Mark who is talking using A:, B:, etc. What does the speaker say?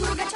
A: Muruga